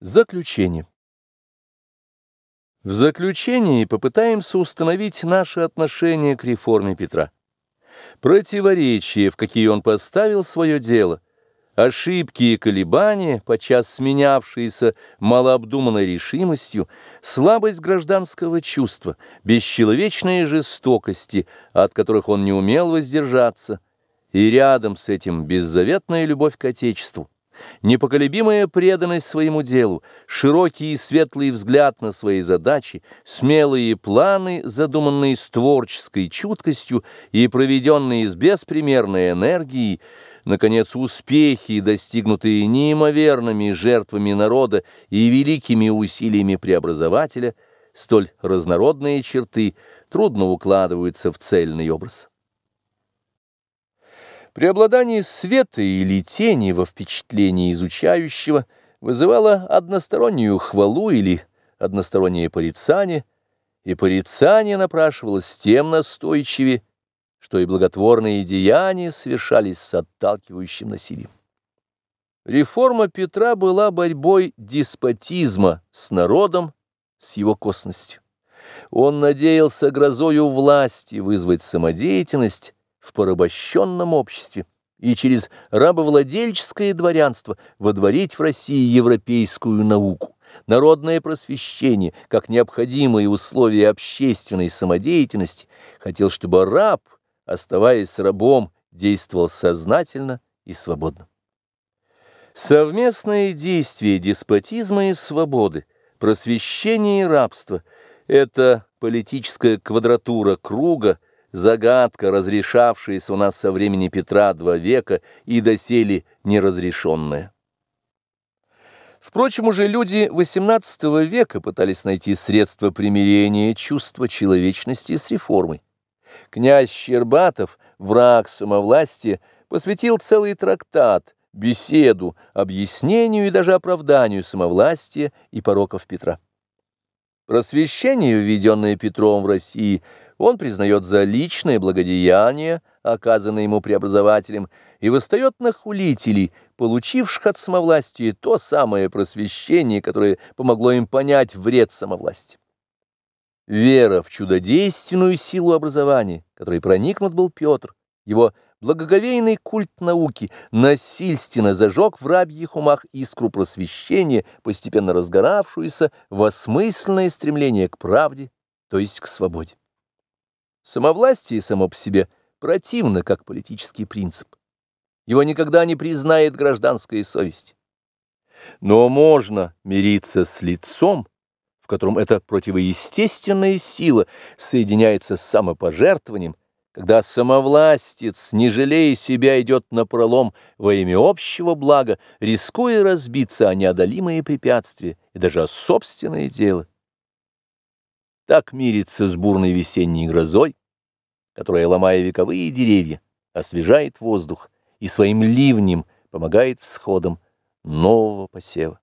Заключение. В заключении попытаемся установить наше отношение к реформе Петра. Противоречия, в какие он поставил свое дело, ошибки и колебания, подчас сменявшиеся малообдуманной решимостью, слабость гражданского чувства, бесчеловечные жестокости, от которых он не умел воздержаться, и рядом с этим беззаветная любовь к Отечеству непоколебимая преданность своему делу, широкий и светлый взгляд на свои задачи, смелые планы, задуманные с творческой чуткостью и проведенные с беспримерной энергией, наконец, успехи, достигнутые неимоверными жертвами народа и великими усилиями преобразователя, столь разнородные черты трудно укладываются в цельный образ. Преобладание света или тени во впечатлении изучающего вызывало одностороннюю хвалу или одностороннее порицание, и порицание напрашивалось тем настойчивее, что и благотворные деяния совершались с отталкивающим насилием. Реформа Петра была борьбой деспотизма с народом, с его косностью. Он надеялся грозою власти вызвать самодеятельность, в порабощенном обществе и через рабовладельческое дворянство водворить в России европейскую науку, народное просвещение, как необходимые условия общественной самодеятельности, хотел, чтобы раб, оставаясь рабом, действовал сознательно и свободно. Совместное действие деспотизма и свободы, просвещения и рабства – это политическая квадратура круга, загадка, разрешавшаяся у нас со времени Петра два века и доселе неразрешенная. Впрочем, уже люди XVIII века пытались найти средства примирения чувства человечности с реформой. Князь Щербатов, враг самовластия, посвятил целый трактат, беседу, объяснению и даже оправданию самовластия и пороков Петра. Просвещение, введенное Петром в России, он признает за личное благодеяние, оказанное ему преобразователем, и восстает на хулителей, получивших от самовластия то самое просвещение, которое помогло им понять вред самовластия. Вера в чудодейственную силу образования, которой проникнут был Петр, его благоговейный культ науки насильственно зажег в рабьих умах искру просвещения, постепенно разгоравшуюся в осмысленное стремление к правде, то есть к свободе. Самовластие само по себе противно как политический принцип. Его никогда не признает гражданская совесть. Но можно мириться с лицом, в котором эта противоестественная сила соединяется с самопожертвованием, когда самовластец, не жалея себя, идет на пролом во имя общего блага, рискуя разбиться о неодолимые препятствия и даже о собственное дело. Так мирится с бурной весенней грозой, которая, ломая вековые деревья, освежает воздух и своим ливнем помогает всходам нового посева.